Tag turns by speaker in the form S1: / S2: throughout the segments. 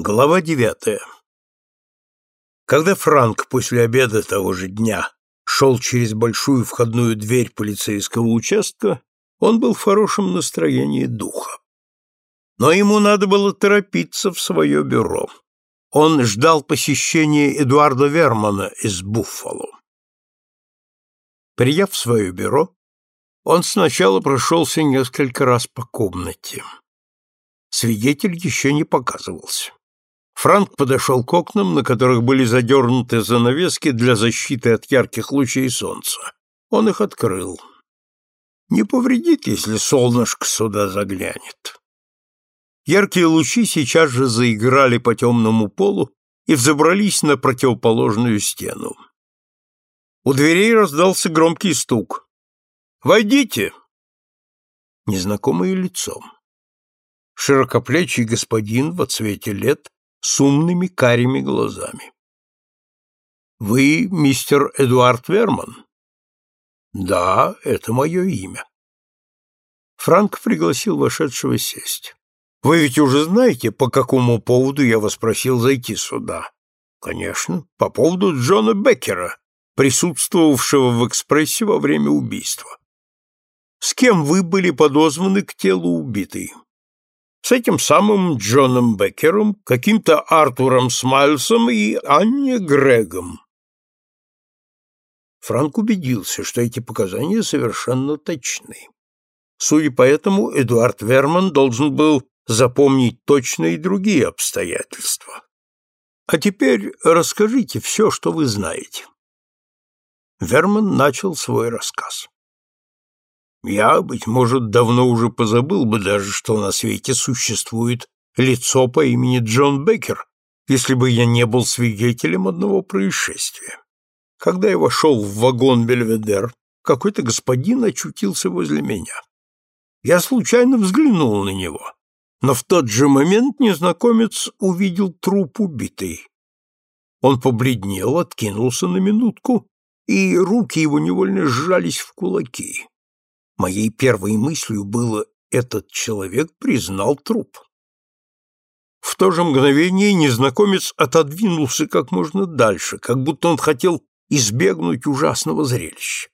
S1: Глава девятая Когда Франк после обеда того же дня шел через большую входную дверь полицейского участка, он был в хорошем настроении духа. Но ему надо было торопиться в свое бюро. Он ждал посещения Эдуарда Вермана из Буффало. Придя в свое бюро, он сначала прошелся несколько раз по комнате. Свидетель еще не показывался. Франк подошел к окнам, на которых были задернуты занавески для защиты от ярких лучей солнца. Он их открыл. Не повредит, если солнышко сюда заглянет. Яркие лучи сейчас же заиграли по темному полу и взобрались на противоположную стену. У дверей раздался громкий стук. «Войдите!» Незнакомое лицо. Широкоплечий господин в цвете лет с умными карими глазами. «Вы мистер Эдуард Верман?» «Да, это мое имя». Франк пригласил вошедшего сесть. «Вы ведь уже знаете, по какому поводу я вас просил зайти сюда?» «Конечно, по поводу Джона Беккера, присутствовавшего в экспрессе во время убийства. С кем вы были подозваны к телу убитой?» С этим самым Джоном Беккером, каким-то Артуром Смайлсом и Анне Грегом. Франк убедился, что эти показания совершенно точны. Судя по этому, Эдуард Верман должен был запомнить точно и другие обстоятельства. А теперь расскажите все, что вы знаете. Верман начал свой рассказ. Я, быть может, давно уже позабыл бы даже, что на свете существует лицо по имени Джон Беккер, если бы я не был свидетелем одного происшествия. Когда я вошел в вагон Бельведер, какой-то господин очутился возле меня. Я случайно взглянул на него, но в тот же момент незнакомец увидел труп убитый. Он побледнел, откинулся на минутку, и руки его невольно сжались в кулаки. Моей первой мыслью было «этот человек признал труп». В то же мгновение незнакомец отодвинулся как можно дальше, как будто он хотел избегнуть ужасного зрелища.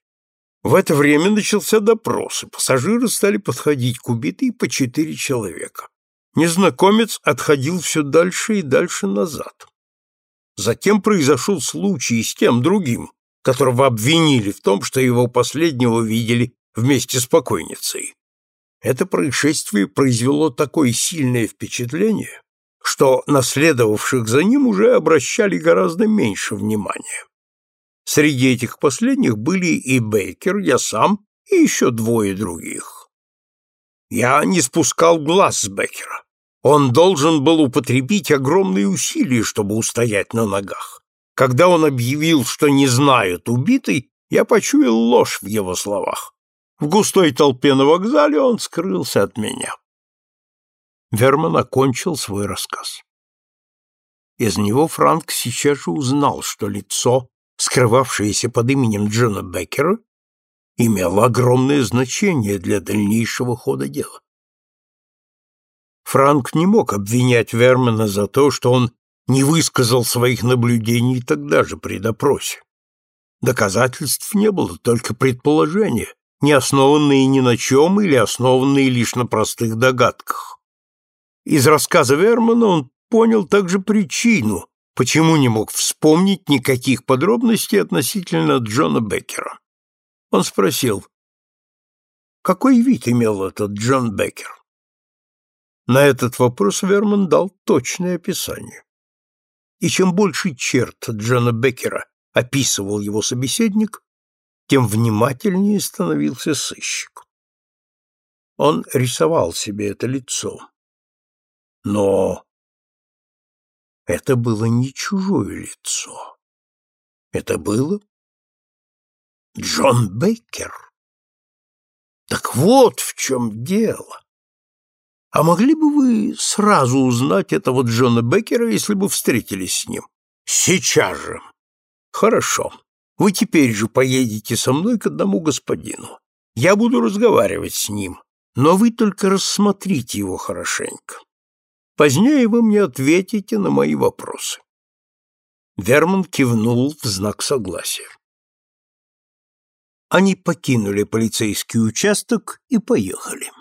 S1: В это время начался допрос, и пассажиры стали подходить к убитой по четыре человека. Незнакомец отходил все дальше и дальше назад. Затем произошел случай с тем другим, которого обвинили в том, что его последнего видели вместе с покойницей. Это происшествие произвело такое сильное впечатление, что наследовавших за ним уже обращали гораздо меньше внимания. Среди этих последних были и Бейкер, я сам и еще двое других. Я не спускал глаз с Бейкера. Он должен был употребить огромные усилия, чтобы устоять на ногах. Когда он объявил, что не знает убитый, я почуял ложь в его словах. В густой толпе на вокзале он скрылся от меня. Верман окончил свой рассказ. Из него Франк сейчас же узнал, что лицо, скрывавшееся под именем Джона Беккера, имело огромное значение для дальнейшего хода дела. Франк не мог обвинять Вермана за то, что он не высказал своих наблюдений тогда же при допросе. Доказательств не было, только предположения, не основанные ни на чем или основанные лишь на простых догадках. Из рассказа Вермана он понял также причину, почему не мог вспомнить никаких подробностей относительно Джона Беккера. Он спросил, какой вид имел этот Джон Беккер? На этот вопрос Верман дал точное описание. И чем больше черт Джона Беккера описывал его собеседник, тем внимательнее становился сыщик. Он рисовал себе это лицо. Но это было не чужое лицо. Это было Джон Бейкер. Так вот в чем дело. А могли бы вы сразу узнать этого Джона Беккера, если бы встретились с ним? Сейчас же. Хорошо. Вы теперь же поедете со мной к одному господину. Я буду разговаривать с ним, но вы только рассмотрите его хорошенько. Позднее вы мне ответите на мои вопросы. Верман кивнул в знак согласия. Они покинули полицейский участок и поехали.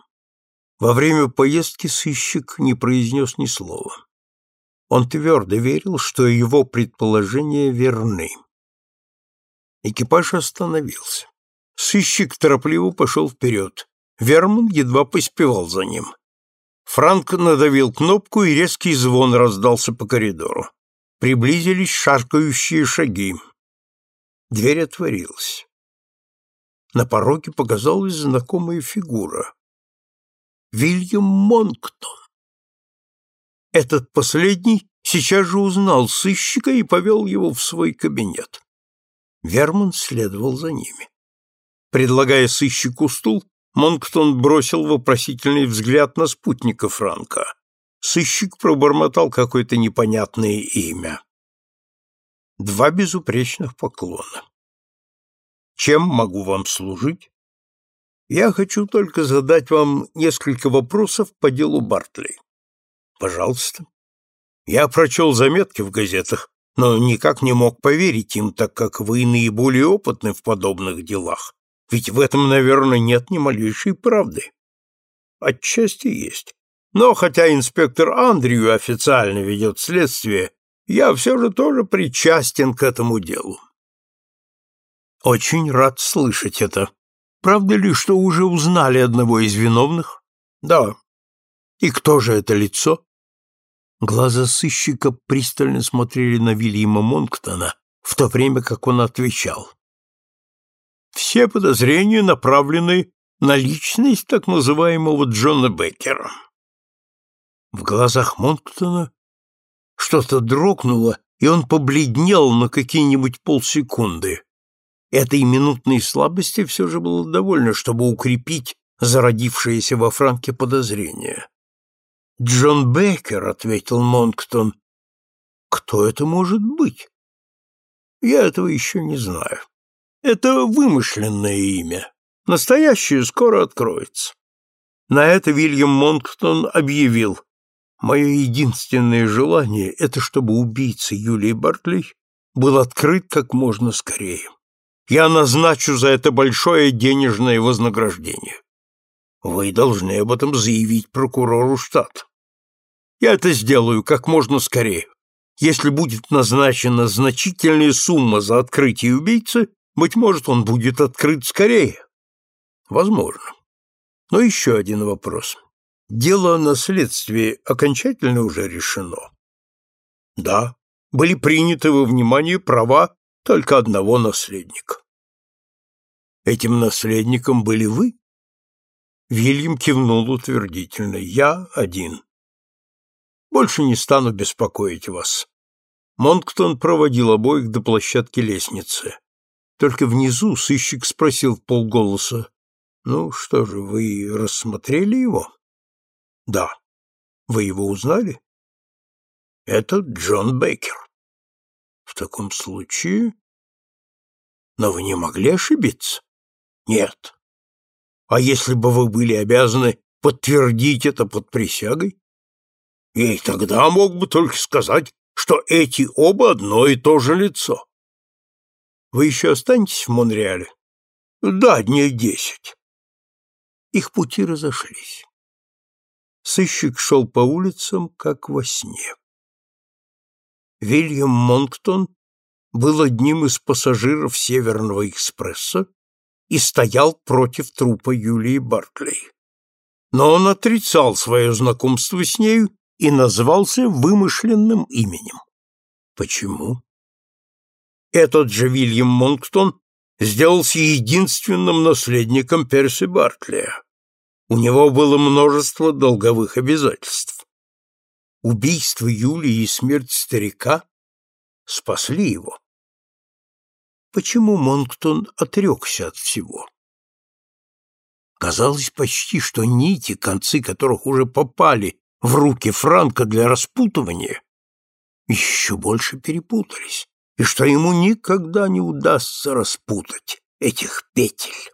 S1: Во время поездки сыщик не произнес ни слова. Он твердо верил, что его предположения верны. Экипаж остановился. Сыщик торопливо пошел вперед. Верман едва поспевал за ним. Франк надавил кнопку, и резкий звон раздался по коридору. Приблизились шаркающие шаги. Дверь отворилась. На пороге показалась знакомая фигура. Вильям Монктон. Этот последний сейчас же узнал сыщика и повел его в свой кабинет. Верман следовал за ними. Предлагая сыщику стул, Монктон бросил вопросительный взгляд на спутника Франка. Сыщик пробормотал какое-то непонятное имя. Два безупречных поклона. «Чем могу вам служить?» «Я хочу только задать вам несколько вопросов по делу Бартли». «Пожалуйста». «Я прочел заметки в газетах, но никак не мог поверить им, так как вы наиболее опытны в подобных делах. Ведь в этом, наверное, нет ни малейшей правды. Отчасти есть. Но хотя инспектор Андрию официально ведет следствие, я все же тоже причастен к этому делу. Очень рад слышать это. Правда ли, что уже узнали одного из виновных? Да. И кто же это лицо? Глаза сыщика пристально смотрели на Вильяма Монктона, в то время как он отвечал. Все подозрения направлены на личность так называемого Джона Беккера. В глазах Монктона что-то дрогнуло, и он побледнел на какие-нибудь полсекунды. Этой минутной слабости все же было довольно, чтобы укрепить зародившееся во Франке подозрение. «Джон Беккер», — ответил Монктон. «Кто это может быть?» «Я этого еще не знаю». Это вымышленное имя. Настоящее скоро откроется. На это Вильям Монктон объявил, «Мое единственное желание — это чтобы убийца Юлии Бартли был открыт как можно скорее. Я назначу за это большое денежное вознаграждение. Вы должны об этом заявить прокурору штата. Я это сделаю как можно скорее. Если будет назначена значительная сумма за открытие убийцы, быть может, он будет открыт скорее. Возможно. Но еще один вопрос. Дело о наследстве окончательно уже решено? Да, были приняты во внимание права только одного наследника. Этим наследником были вы? Вильям кивнул утвердительно. Я один. Больше не стану беспокоить вас. Монктон проводил обоих до площадки лестницы. Только внизу сыщик спросил в полголоса, «Ну что же, вы рассмотрели его?» «Да». «Вы его узнали?» «Это Джон Бейкер». «В таком случае...» «Но вы не могли ошибиться?» «Нет». «А если бы вы были обязаны подтвердить это под присягой?» «Я и тогда мог бы только сказать, что эти оба одно и то же лицо». Вы еще останетесь в Монреале? Да, дней десять. Их пути разошлись. Сыщик шел по улицам, как во сне. Вильям Монктон был одним из пассажиров Северного экспресса и стоял против трупа Юлии Бартли. Но он отрицал свое знакомство с нею и назвался вымышленным именем. Почему? Этот же Вильям Монктон сделался единственным наследником Перси Бартлия. У него было множество долговых обязательств. Убийство Юлии и смерть старика спасли его. Почему Монктон отрекся от всего? Казалось почти, что нити, концы которых уже попали в руки Франка для распутывания, еще больше перепутались и что ему никогда не удастся распутать этих петель.